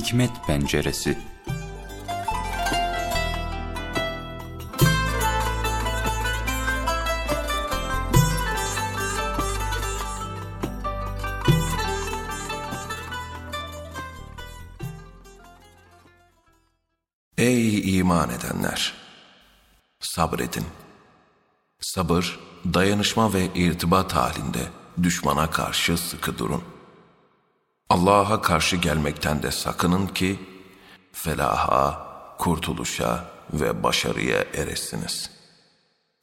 Hikmet Penceresi Ey iman edenler! Sabredin. Sabır, dayanışma ve irtibat halinde düşmana karşı sıkı durun. Allah'a karşı gelmekten de sakının ki felaha, kurtuluşa ve başarıya eresiniz.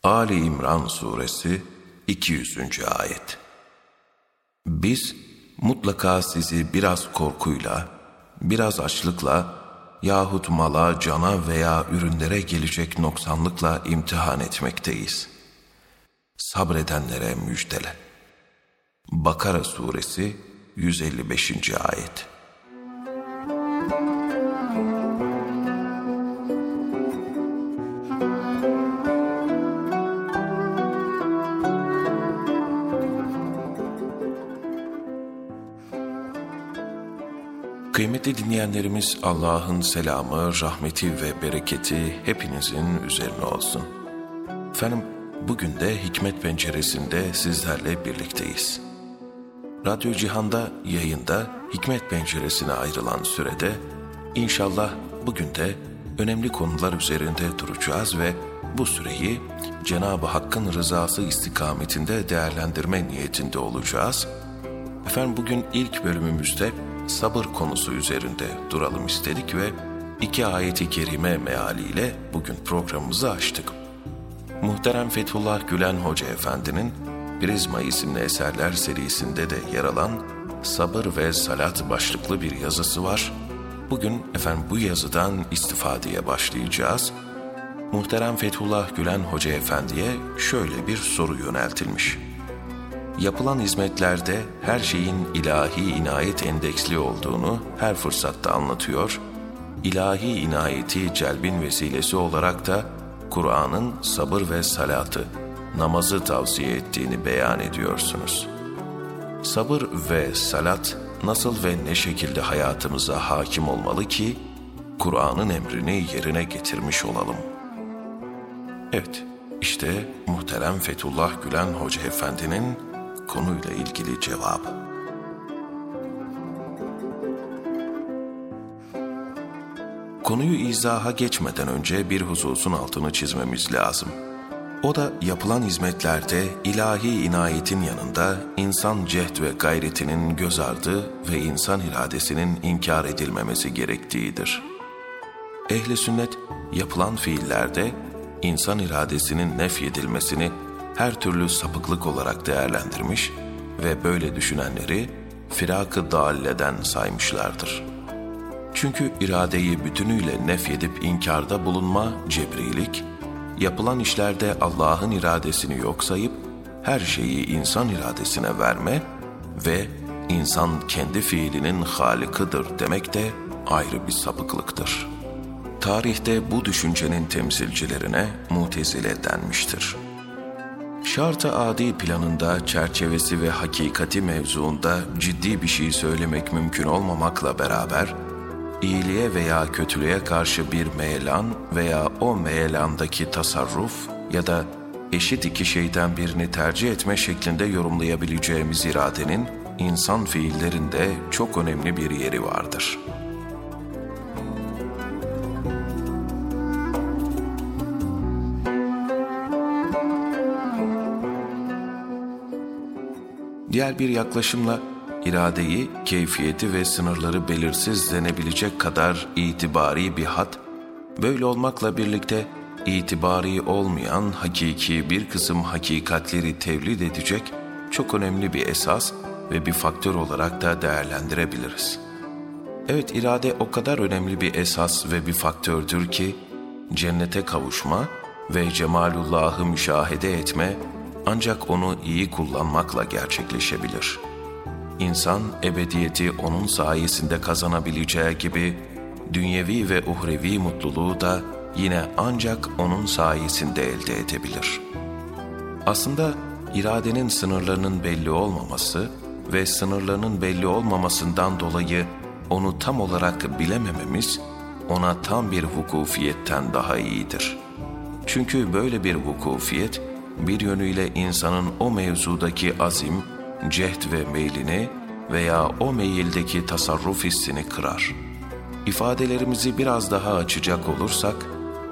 Ali İmran Suresi 200. Ayet Biz mutlaka sizi biraz korkuyla, biraz açlıkla yahut mala, cana veya ürünlere gelecek noksanlıkla imtihan etmekteyiz. Sabredenlere müjdele. Bakara Suresi 155. Ayet Kıymetli dinleyenlerimiz Allah'ın selamı, rahmeti ve bereketi hepinizin üzerine olsun. Efendim bugün de Hikmet Penceresi'nde sizlerle birlikteyiz. Radyo Cihan'da yayında Hikmet Penceresi'ne ayrılan sürede inşallah bugün de önemli konular üzerinde duracağız ve bu süreyi Cenab-ı Hakk'ın rızası istikametinde değerlendirme niyetinde olacağız. Efendim bugün ilk bölümümüzde sabır konusu üzerinde duralım istedik ve iki ayeti kerime mealiyle bugün programımızı açtık. Muhterem Fethullah Gülen Hoca Efendi'nin Prizma isimli eserler serisinde de yer alan Sabır ve Salat başlıklı bir yazısı var. Bugün efendim bu yazıdan istifadeye başlayacağız. Muhterem Fethullah Gülen Hoca Efendi'ye şöyle bir soru yöneltilmiş. Yapılan hizmetlerde her şeyin ilahi inayet endeksli olduğunu her fırsatta anlatıyor, ilahi inayeti celbin vesilesi olarak da Kur'an'ın sabır ve salatı, namazı tavsiye ettiğini beyan ediyorsunuz. Sabır ve salat nasıl ve ne şekilde hayatımıza hakim olmalı ki Kur'an'ın emrini yerine getirmiş olalım. Evet, işte muhterem Fethullah Gülen Hoca Efendi'nin konuyla ilgili cevabı. Konuyu izaha geçmeden önce bir hususun altını çizmemiz lazım. O da yapılan hizmetlerde ilahi inayetin yanında insan cehd ve gayretinin göz ardı ve insan iradesinin inkar edilmemesi gerektiğidir. Ehli sünnet yapılan fiillerde insan iradesinin nefyedilmesini her türlü sapıklık olarak değerlendirmiş ve böyle düşünenleri firakı dalleden saymışlardır. Çünkü iradeyi bütünüyle nefyedip inkarda bulunma cebrilik, yapılan işlerde Allah'ın iradesini yok sayıp her şeyi insan iradesine verme ve insan kendi fiilinin halikıdır demek de ayrı bir sapıklıktır. Tarihte bu düşüncenin temsilcilerine mutezile denmiştir. Şart-ı adi planında çerçevesi ve hakikati mevzuunda ciddi bir şey söylemek mümkün olmamakla beraber, iyiliğe veya kötülüğe karşı bir meyelan veya o meyelandaki tasarruf ya da eşit iki şeyden birini tercih etme şeklinde yorumlayabileceğimiz iradenin insan fiillerinde çok önemli bir yeri vardır.'' Diğer bir yaklaşımla iradeyi, keyfiyeti ve sınırları belirsiz denebilecek kadar itibari bir hat, böyle olmakla birlikte itibari olmayan hakiki bir kısım hakikatleri tevlid edecek çok önemli bir esas ve bir faktör olarak da değerlendirebiliriz. Evet irade o kadar önemli bir esas ve bir faktördür ki cennete kavuşma ve cemalullahı müşahede etme ancak onu iyi kullanmakla gerçekleşebilir. İnsan ebediyeti onun sayesinde kazanabileceği gibi dünyevi ve uhrevi mutluluğu da yine ancak onun sayesinde elde edebilir. Aslında iradenin sınırlarının belli olmaması ve sınırlarının belli olmamasından dolayı onu tam olarak bilemememiz ona tam bir vukufiyetten daha iyidir. Çünkü böyle bir vukufiyet bir yönüyle insanın o mevzudaki azim, cehd ve meylini veya o meyildeki tasarruf hissini kırar. İfadelerimizi biraz daha açacak olursak,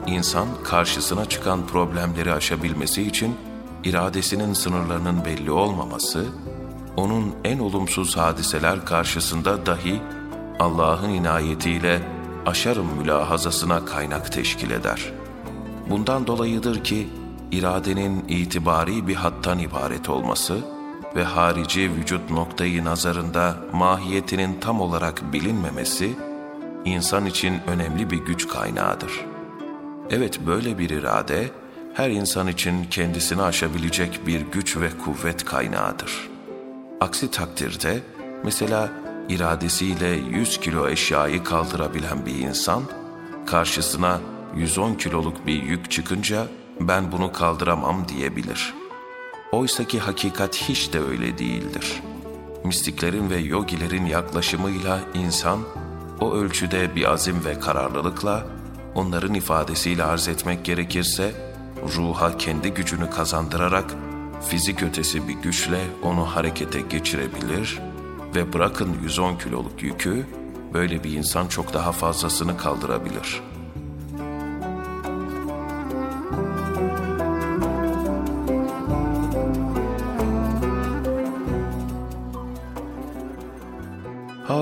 insan karşısına çıkan problemleri aşabilmesi için iradesinin sınırlarının belli olmaması, onun en olumsuz hadiseler karşısında dahi Allah'ın inayetiyle aşarım mülahazasına kaynak teşkil eder. Bundan dolayıdır ki iradenin itibari bir hattan ibaret olması ve harici vücut noktayı nazarında mahiyetinin tam olarak bilinmemesi insan için önemli bir güç kaynağıdır. Evet böyle bir irade her insan için kendisini aşabilecek bir güç ve kuvvet kaynağıdır. Aksi takdirde mesela iradesiyle 100 kilo eşyayı kaldırabilen bir insan, karşısına 110 kiloluk bir yük çıkınca ben bunu kaldıramam diyebilir. Oysaki hakikat hiç de öyle değildir. Mistiklerin ve yogilerin yaklaşımıyla insan, o ölçüde bir azim ve kararlılıkla, onların ifadesiyle arz etmek gerekirse, ruha kendi gücünü kazandırarak, fizik ötesi bir güçle onu harekete geçirebilir ve bırakın 110 kiloluk yükü, böyle bir insan çok daha fazlasını kaldırabilir.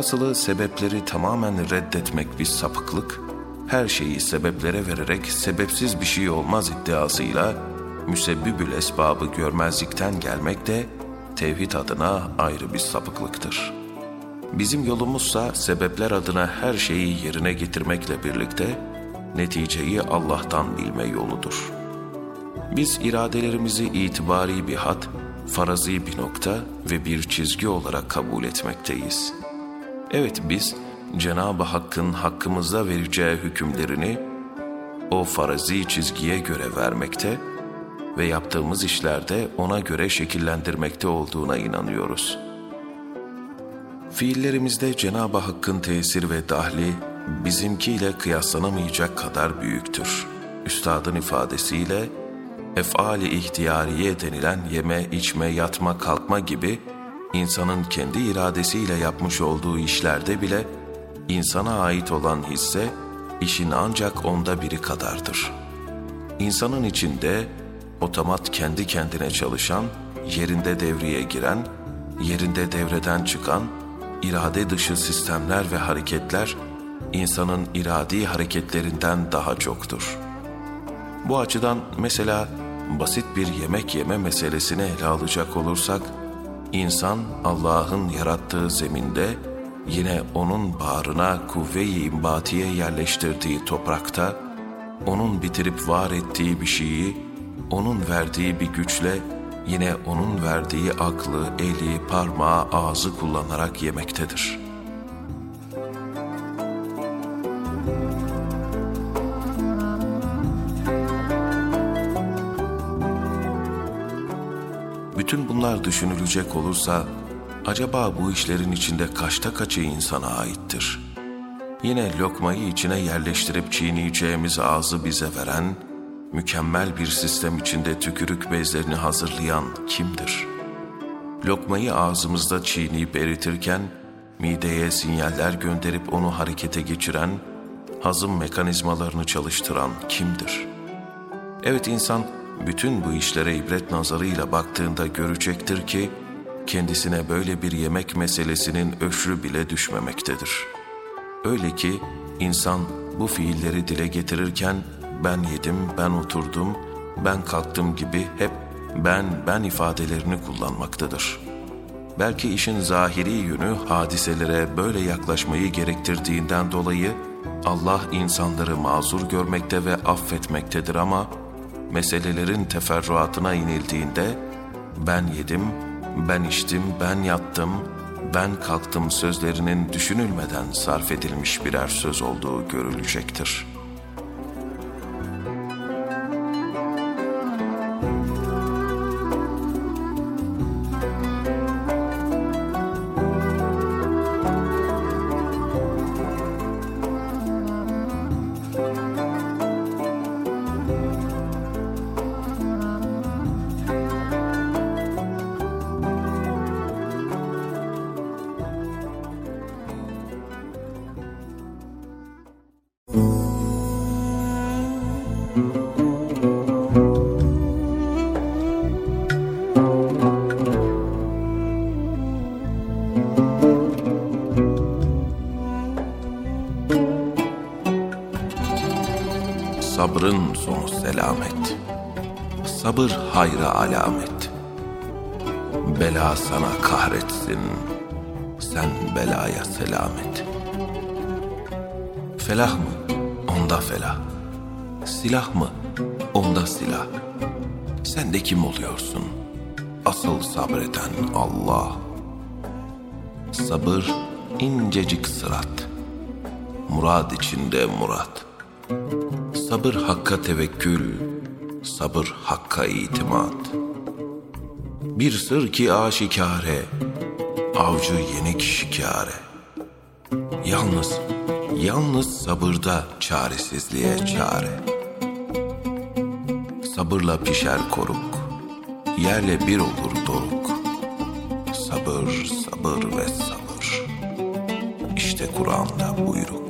Hasılı sebepleri tamamen reddetmek bir sapıklık, her şeyi sebeplere vererek sebepsiz bir şey olmaz iddiasıyla müsebbibül esbabı görmezlikten gelmek de tevhid adına ayrı bir sapıklıktır. Bizim yolumuzsa sebepler adına her şeyi yerine getirmekle birlikte neticeyi Allah'tan bilme yoludur. Biz iradelerimizi itibari bir hat, farazi bir nokta ve bir çizgi olarak kabul etmekteyiz. Evet biz Cenab-ı Hakk'ın hakkımızda vereceği hükümlerini o farazi çizgiye göre vermekte ve yaptığımız işlerde ona göre şekillendirmekte olduğuna inanıyoruz. Fiillerimizde Cenab-ı Hakk'ın tesir ve dahli bizimkiyle kıyaslanamayacak kadar büyüktür. Üstadın ifadesiyle efali ihtiyariye denilen yeme, içme, yatma, kalkma gibi insanın kendi iradesiyle yapmış olduğu işlerde bile insana ait olan hisse işin ancak onda biri kadardır. İnsanın içinde otomat kendi kendine çalışan, yerinde devreye giren, yerinde devreden çıkan, irade dışı sistemler ve hareketler insanın iradi hareketlerinden daha çoktur. Bu açıdan mesela basit bir yemek yeme meselesini ele alacak olursak, insan Allah'ın yarattığı zeminde yine onun bağrına kuvve-i imbatiye yerleştirdiği toprakta, onun bitirip var ettiği bir şeyi, onun verdiği bir güçle, yine onun verdiği aklı, eli, parmağı, ağzı kullanarak yemektedir. Bunlar düşünülecek olursa, acaba bu işlerin içinde kaçta kaçı insana aittir? Yine lokmayı içine yerleştirip çiğneyeceğimiz ağzı bize veren, mükemmel bir sistem içinde tükürük bezlerini hazırlayan kimdir? Lokmayı ağzımızda çiğneyip eritirken, mideye sinyaller gönderip onu harekete geçiren, hazım mekanizmalarını çalıştıran kimdir? Evet insan, bütün bu işlere ibret nazarıyla baktığında görecektir ki, kendisine böyle bir yemek meselesinin öşrü bile düşmemektedir. Öyle ki insan bu fiilleri dile getirirken ben yedim, ben oturdum, ben kalktım gibi hep ben, ben ifadelerini kullanmaktadır. Belki işin zahiri yönü hadiselere böyle yaklaşmayı gerektirdiğinden dolayı Allah insanları mazur görmekte ve affetmektedir ama meselelerin teferruatına inildiğinde ben yedim, ben içtim, ben yattım, ben kalktım sözlerinin düşünülmeden sarf edilmiş birer söz olduğu görülecektir.'' Selamet. Sabır hayra alamet. Bela sana kahretsin, sen belaya selamet. Felah mı? Onda felah. Silah mı? Onda silah. Sen de kim oluyorsun? Asıl sabreden Allah. Sabır incecik sırat. Murad içinde murat. Sabır hakka tevekkül, sabır hakka itimat. Bir sır ki aşikare, avcı yenik şikare. Yalnız, yalnız sabırda çaresizliğe çare. Sabırla pişer koruk, yerle bir olur doruk. Sabır, sabır ve sabır. İşte Kur'an'da buyruk.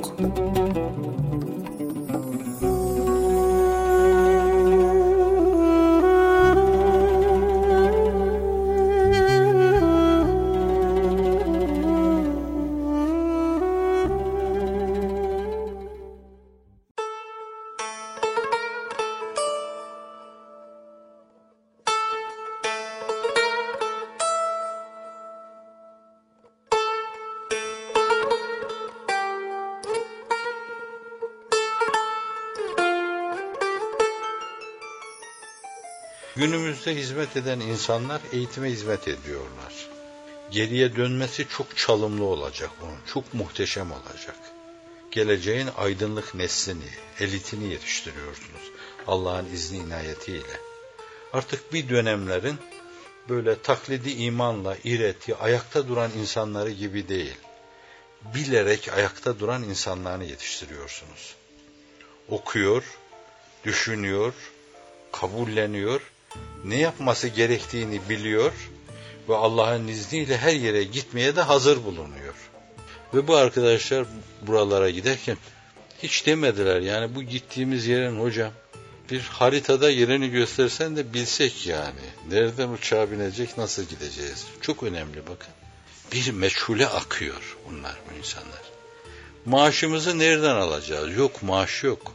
Günümüzde hizmet eden insanlar eğitime hizmet ediyorlar. Geriye dönmesi çok çalımlı olacak onun, çok muhteşem olacak. Geleceğin aydınlık neslini, elitini yetiştiriyorsunuz Allah'ın izni inayetiyle. Artık bir dönemlerin böyle taklidi imanla, ireti, ayakta duran insanları gibi değil, bilerek ayakta duran insanlarını yetiştiriyorsunuz. Okuyor, düşünüyor, kabulleniyor, ne yapması gerektiğini biliyor ve Allah'ın izniyle her yere gitmeye de hazır bulunuyor. Ve bu arkadaşlar buralara giderken hiç demediler yani bu gittiğimiz yerin hocam bir haritada yerini göstersen de bilsek yani. Nereden uçağa binecek, nasıl gideceğiz? Çok önemli bakın. Bir meçhule akıyor bunlar bu insanlar. Maaşımızı nereden alacağız? Yok maaş yok.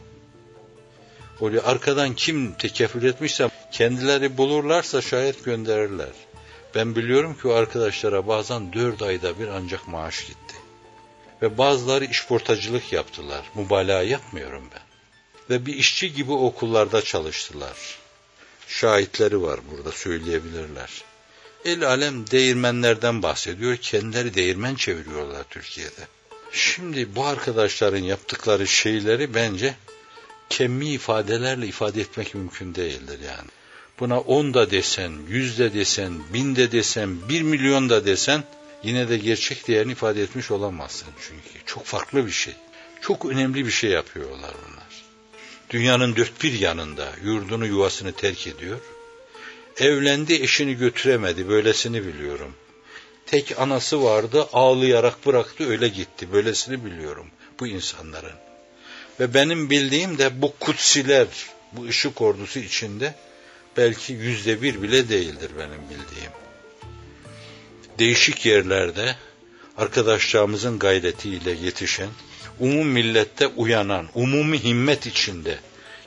Öyle arkadan kim tekefül etmişse kendileri bulurlarsa şayet gönderirler. Ben biliyorum ki o arkadaşlara bazen dört ayda bir ancak maaş gitti. Ve bazıları işportacılık yaptılar. Mübalağa yapmıyorum ben. Ve bir işçi gibi okullarda çalıştılar. Şahitleri var burada söyleyebilirler. El alem değirmenlerden bahsediyor. Kendileri değirmen çeviriyorlar Türkiye'de. Şimdi bu arkadaşların yaptıkları şeyleri bence kemmi ifadelerle ifade etmek mümkün değildir yani. Buna on da desen, yüz de desen, bin de desen, bir milyon da desen yine de gerçek değerini ifade etmiş olamazsın çünkü. Çok farklı bir şey. Çok önemli bir şey yapıyorlar bunlar. Dünyanın dört bir yanında yurdunu yuvasını terk ediyor. Evlendi eşini götüremedi böylesini biliyorum. Tek anası vardı ağlayarak bıraktı öyle gitti böylesini biliyorum bu insanların. Ve benim bildiğim de bu kutsiler, bu ışık ordusu içinde belki yüzde bir bile değildir benim bildiğim. Değişik yerlerde arkadaşlarımızın gayretiyle yetişen, umum millette uyanan, umumi himmet içinde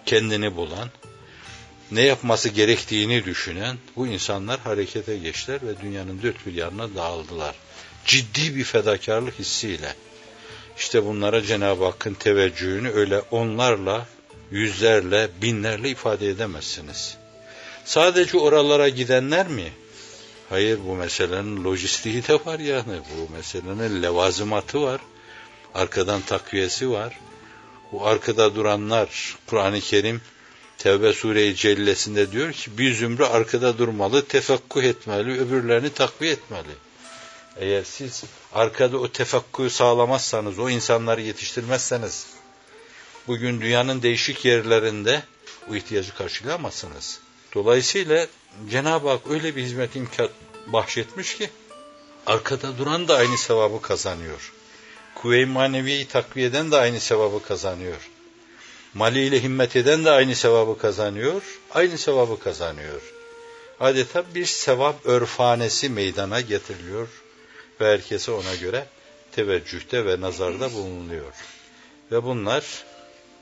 kendini bulan, ne yapması gerektiğini düşünen bu insanlar harekete geçtiler ve dünyanın dört bir yanına dağıldılar. Ciddi bir fedakarlık hissiyle. İşte bunlara Cenab-ı Hakk'ın teveccühünü öyle onlarla, yüzlerle, binlerle ifade edemezsiniz. Sadece oralara gidenler mi? Hayır bu meselenin lojistiği de var yani. Bu meselenin levazımatı var. Arkadan takviyesi var. Bu arkada duranlar Kur'an-ı Kerim Tevbe Sure-i Cellesinde diyor ki bir zümre arkada durmalı, tefekkuh etmeli, öbürlerini takviye etmeli. Eğer siz arkada o tefakkuyu sağlamazsanız, o insanları yetiştirmezseniz, bugün dünyanın değişik yerlerinde bu ihtiyacı karşılayamazsınız. Dolayısıyla Cenab-ı Hak öyle bir hizmet imkan bahşetmiş ki, arkada duran da aynı sevabı kazanıyor. Kuvve-i maneviyeyi takviyeden de aynı sevabı kazanıyor. Mali ile himmet eden de aynı sevabı kazanıyor, aynı sevabı kazanıyor. Adeta bir sevap örfanesi meydana getiriliyor ve herkese ona göre teveccühte ve nazarda bulunuyor. Ve bunlar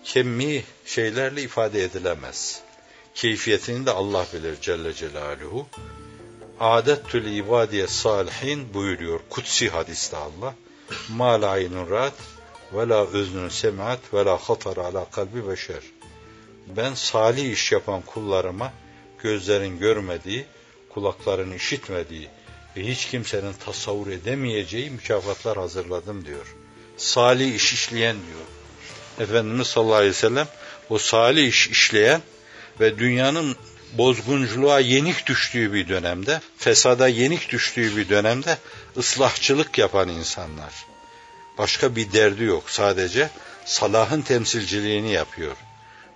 kemmi şeylerle ifade edilemez. Keyfiyetini de Allah bilir Celle Celaluhu. Adettül ibadiye salihin buyuruyor kutsi hadiste Allah. Ma la aynun ra'at ve la öznün semiat ve la hatar ala kalbi beşer. Ben salih iş yapan kullarıma gözlerin görmediği, kulakların işitmediği ve hiç kimsenin tasavvur edemeyeceği mükafatlar hazırladım diyor. Salih iş işleyen diyor. Efendimiz sallallahu aleyhi ve sellem o salih iş işleyen ve dünyanın bozgunculuğa yenik düştüğü bir dönemde, fesada yenik düştüğü bir dönemde ıslahçılık yapan insanlar. Başka bir derdi yok. Sadece salahın temsilciliğini yapıyor.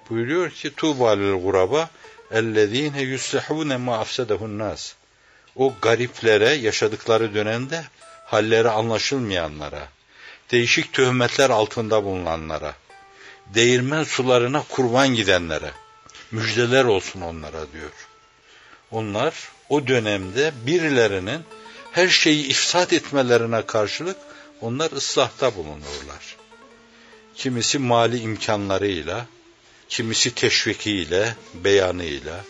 Buyuruyor ki tubalil guraba ellezine yuslihune ma afsedehun nas. O gariplere yaşadıkları dönemde halleri anlaşılmayanlara, değişik töhmetler altında bulunanlara, değirmen sularına kurban gidenlere müjdeler olsun onlara diyor. Onlar o dönemde birilerinin her şeyi ifsat etmelerine karşılık onlar ıslahta bulunurlar. Kimisi mali imkanlarıyla, kimisi teşvikiyle, beyanıyla,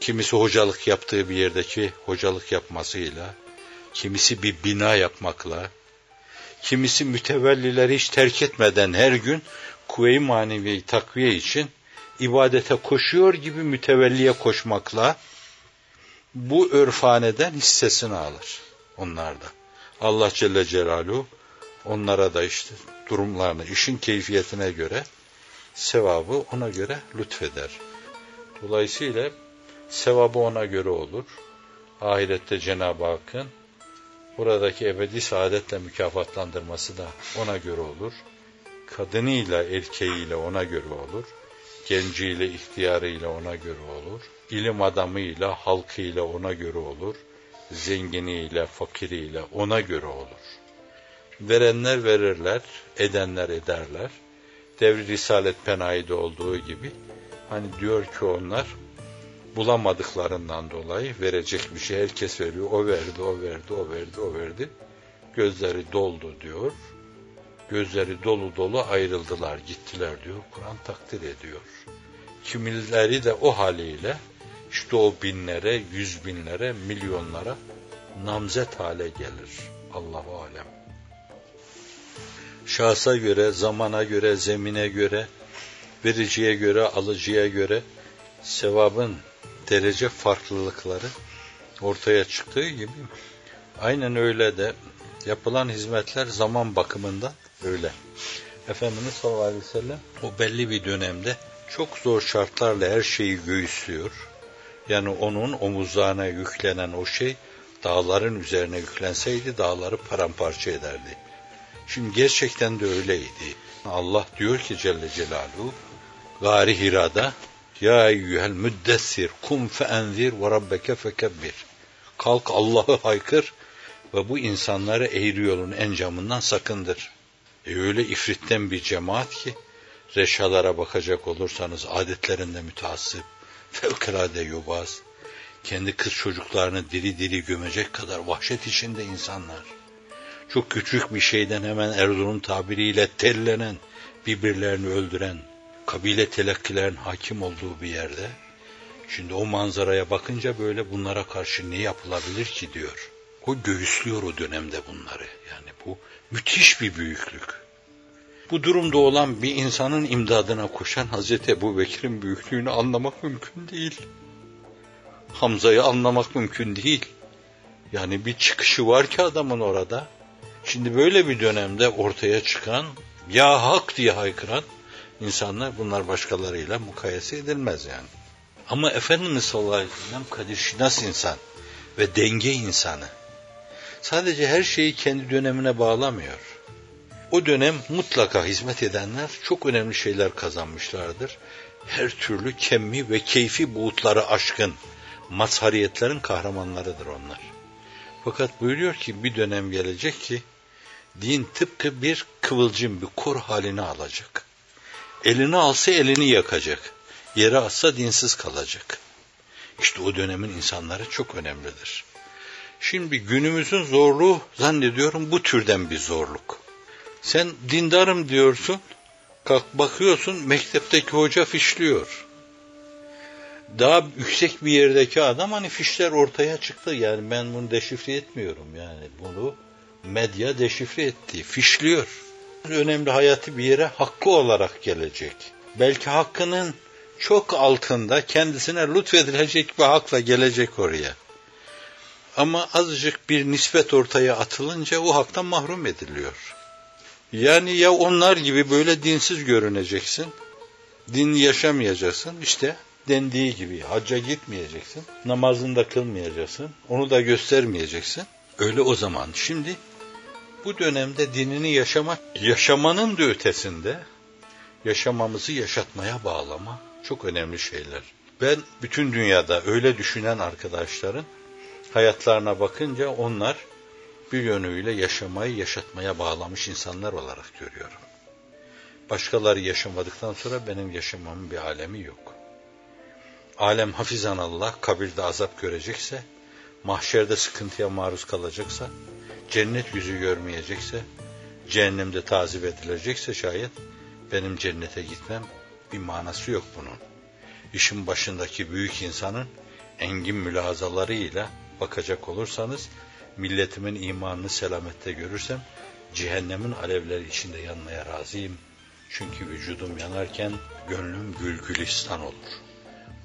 kimisi hocalık yaptığı bir yerdeki hocalık yapmasıyla, kimisi bir bina yapmakla, kimisi mütevellileri hiç terk etmeden her gün kuvve-i maneviyeyi takviye için ibadete koşuyor gibi mütevelliye koşmakla bu örfaneden hissesini alır onlarda. Allah Celle Celaluhu onlara da işte durumlarını, işin keyfiyetine göre sevabı ona göre lütfeder. Dolayısıyla sevabı ona göre olur. Ahirette Cenab-ı Hakk'ın buradaki ebedi saadetle mükafatlandırması da ona göre olur. Kadınıyla erkeğiyle ona göre olur. Genciyle ihtiyarıyla ona göre olur. İlim adamıyla halkıyla ona göre olur. Zenginiyle fakiriyle ona göre olur. Verenler verirler, edenler ederler. Devri Risalet Penayi'de olduğu gibi hani diyor ki onlar bulamadıklarından dolayı verecek bir şey herkes veriyor. O verdi, o verdi, o verdi, o verdi. Gözleri doldu diyor. Gözleri dolu dolu ayrıldılar, gittiler diyor. Kur'an takdir ediyor. Kimileri de o haliyle işte o binlere, yüz binlere, milyonlara namzet hale gelir. Allahu alem. Şahsa göre, zamana göre, zemine göre, vericiye göre, alıcıya göre sevabın derece farklılıkları ortaya çıktığı gibi aynen öyle de yapılan hizmetler zaman bakımından öyle. Efendimiz sallallahu aleyhi ve sellem o belli bir dönemde çok zor şartlarla her şeyi göğüslüyor. Yani onun omuzlarına yüklenen o şey dağların üzerine yüklenseydi dağları paramparça ederdi. Şimdi gerçekten de öyleydi. Allah diyor ki Celle Celaluhu Gari Hira'da Ya eyyühel müddessir kum fe enzir ve rabbeke fekebbir. Kalk Allah'ı haykır ve bu insanları eğri yolun encamından sakındır. E öyle ifritten bir cemaat ki reşalara bakacak olursanız adetlerinde müteassıp, fevkalade yobaz, kendi kız çocuklarını diri diri gömecek kadar vahşet içinde insanlar. Çok küçük bir şeyden hemen Erzurum tabiriyle tellenen, birbirlerini öldüren, kabile telakkilerin hakim olduğu bir yerde, şimdi o manzaraya bakınca böyle bunlara karşı ne yapılabilir ki diyor. O göğüslüyor o dönemde bunları. Yani bu müthiş bir büyüklük. Bu durumda olan bir insanın imdadına koşan Hazreti Ebu Bekir'in büyüklüğünü anlamak mümkün değil. Hamza'yı anlamak mümkün değil. Yani bir çıkışı var ki adamın orada. Şimdi böyle bir dönemde ortaya çıkan, ya hak diye haykıran insanlar bunlar başkalarıyla mukayese edilmez yani. Ama Efendimiz sallallahu aleyhi ve sellem kadir şinas insan ve denge insanı. Sadece her şeyi kendi dönemine bağlamıyor. O dönem mutlaka hizmet edenler çok önemli şeyler kazanmışlardır. Her türlü kemmi ve keyfi buğutları aşkın mazhariyetlerin kahramanlarıdır onlar. Fakat buyuruyor ki bir dönem gelecek ki din tıpkı bir kıvılcım, bir kor halini alacak. Elini alsa elini yakacak. Yere atsa dinsiz kalacak. İşte o dönemin insanları çok önemlidir. Şimdi günümüzün zorluğu zannediyorum bu türden bir zorluk. Sen dindarım diyorsun Kalk bakıyorsun mektepteki hoca fişliyor. Daha yüksek bir yerdeki adam hani fişler ortaya çıktı. Yani ben bunu deşifre etmiyorum yani. Bunu medya deşifre etti. Fişliyor. Önemli hayatı bir yere hakkı olarak gelecek. Belki hakkının çok altında kendisine lütfedilecek bir hakla gelecek oraya. Ama azıcık bir nispet ortaya atılınca o haktan mahrum ediliyor. Yani ya onlar gibi böyle dinsiz görüneceksin, din yaşamayacaksın, işte dendiği gibi hacca gitmeyeceksin, namazını da kılmayacaksın, onu da göstermeyeceksin. Öyle o zaman. Şimdi bu dönemde dinini yaşamak, yaşamanın da ötesinde yaşamamızı yaşatmaya bağlama çok önemli şeyler. Ben bütün dünyada öyle düşünen arkadaşların hayatlarına bakınca onlar bir yönüyle yaşamayı yaşatmaya bağlamış insanlar olarak görüyorum. Başkaları yaşamadıktan sonra benim yaşamamın bir alemi yok. Alem hafizan Allah kabirde azap görecekse, mahşerde sıkıntıya maruz kalacaksa, cennet yüzü görmeyecekse, cehennemde tazip edilecekse şayet benim cennete gitmem bir manası yok bunun. İşin başındaki büyük insanın engin mülazalarıyla bakacak olursanız milletimin imanını selamette görürsem cehennemin alevleri içinde yanmaya razıyım. Çünkü vücudum yanarken gönlüm gül gülistan olur.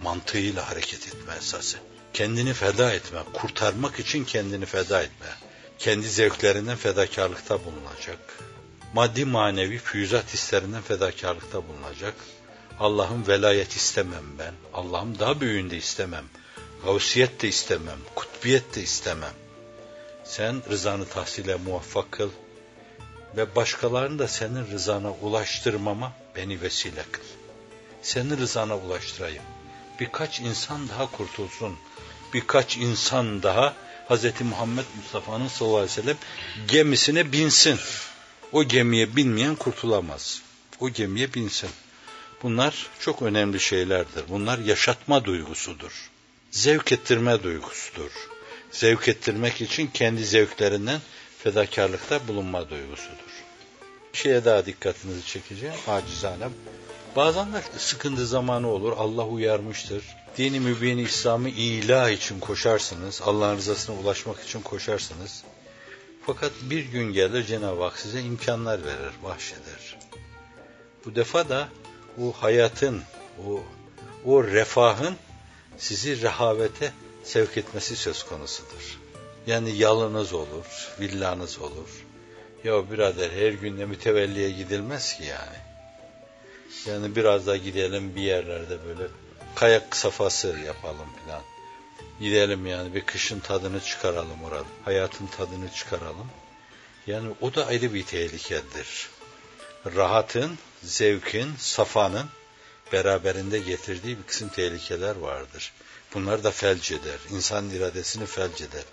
Mantığıyla hareket etme esası. Kendini feda etme, kurtarmak için kendini feda etme. Kendi zevklerinden fedakarlıkta bulunacak. Maddi manevi füyüzat hislerinden fedakarlıkta bulunacak. Allah'ın velayet istemem ben. Allah'ım daha büyüğünde istemem. Gavsiyet de istemem. Kutbiyet de istemem. Sen rızanı tahsile muvaffak kıl ve başkalarını da senin rızana ulaştırmama beni vesile kıl. Senin rızana ulaştırayım. Birkaç insan daha kurtulsun. Birkaç insan daha Hz. Muhammed Mustafa'nın sallallahu aleyhi ve sellem gemisine binsin. O gemiye binmeyen kurtulamaz. O gemiye binsin. Bunlar çok önemli şeylerdir. Bunlar yaşatma duygusudur. Zevk ettirme duygusudur zevk ettirmek için kendi zevklerinden fedakarlıkta bulunma duygusudur. Bir şeye daha dikkatinizi çekeceğim acizane. Bazen de sıkıntı zamanı olur. Allah uyarmıştır. Dini mübini İslam'ı ilah için koşarsınız. Allah'ın rızasına ulaşmak için koşarsınız. Fakat bir gün gelir Cenab-ı Hak size imkanlar verir, bahşeder. Bu defa da o hayatın, o, o refahın sizi rehavete sevk etmesi söz konusudur. Yani yalınız olur, villanız olur. Ya birader her gün de mütevelliye gidilmez ki yani. Yani biraz da gidelim bir yerlerde böyle kayak safası yapalım filan. Gidelim yani bir kışın tadını çıkaralım orada. Hayatın tadını çıkaralım. Yani o da ayrı bir tehlikedir. Rahatın, zevkin, safanın beraberinde getirdiği bir kısım tehlikeler vardır. Bunlar da felç eder. İnsan iradesini felç eder.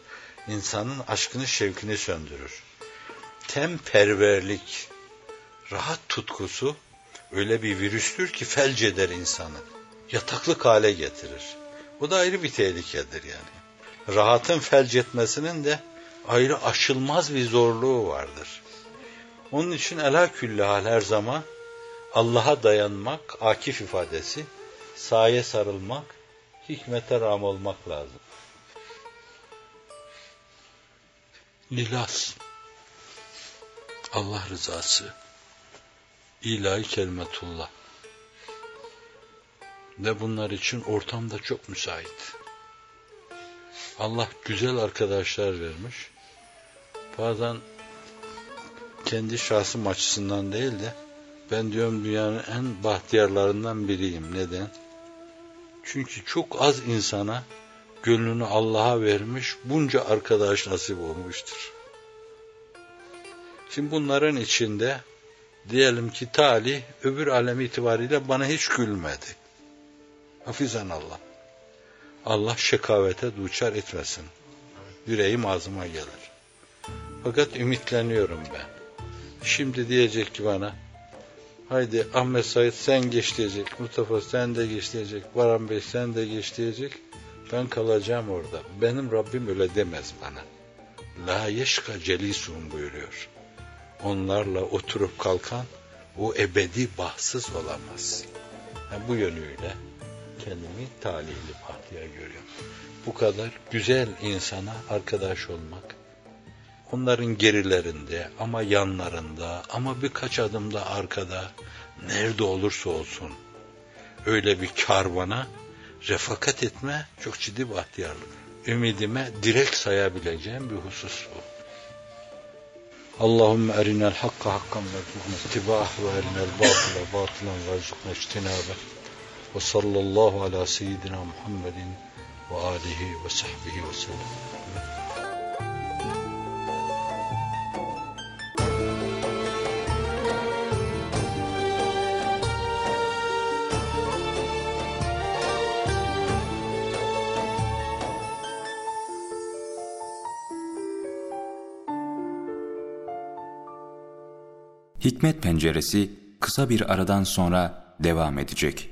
İnsanın aşkını, şevkini söndürür. Temperverlik, rahat tutkusu öyle bir virüstür ki felç eder insanı. Yataklık hale getirir. Bu da ayrı bir tehlikedir yani. Rahatın felç etmesinin de ayrı aşılmaz bir zorluğu vardır. Onun için ela küllahal her zaman Allah'a dayanmak, akif ifadesi, saye sarılmak, hikmete ram olmak lazım. Lilas, Allah rızası, ilahi kelimetullah ve bunlar için ortam da çok müsait. Allah güzel arkadaşlar vermiş. Bazen kendi şahsım açısından değil de ben diyorum dünyanın en bahtiyarlarından biriyim. Neden? Çünkü çok az insana gönlünü Allah'a vermiş bunca arkadaş nasip olmuştur. Şimdi bunların içinde diyelim ki talih öbür alem itibariyle bana hiç gülmedi. Hafizan Allah. Allah şekavete duçar etmesin. Yüreğim ağzıma gelir. Fakat ümitleniyorum ben. Şimdi diyecek ki bana Haydi Ahmet Said sen geç diyecek. Mustafa sen de geç diyecek. Baran Bey sen de geç diyecek. Ben kalacağım orada. Benim Rabbim öyle demez bana. La yeşka celisuhum buyuruyor. Onlarla oturup kalkan o ebedi bahtsız olamaz. Yani bu yönüyle kendimi talihli bahtiyar görüyorum. Bu kadar güzel insana arkadaş olmak, onların gerilerinde ama yanlarında ama birkaç adımda arkada nerede olursa olsun öyle bir karvana refakat etme çok ciddi bahtiyarlık. Ümidime direkt sayabileceğim bir husus bu. Allahümme erinel hakka hakkan ve ittibah ve erinel batıla batılan ve iştinabe ve sallallahu ala seyyidina Muhammedin ve alihi ve sahbihi ve sellem. Hikmet Penceresi kısa bir aradan sonra devam edecek.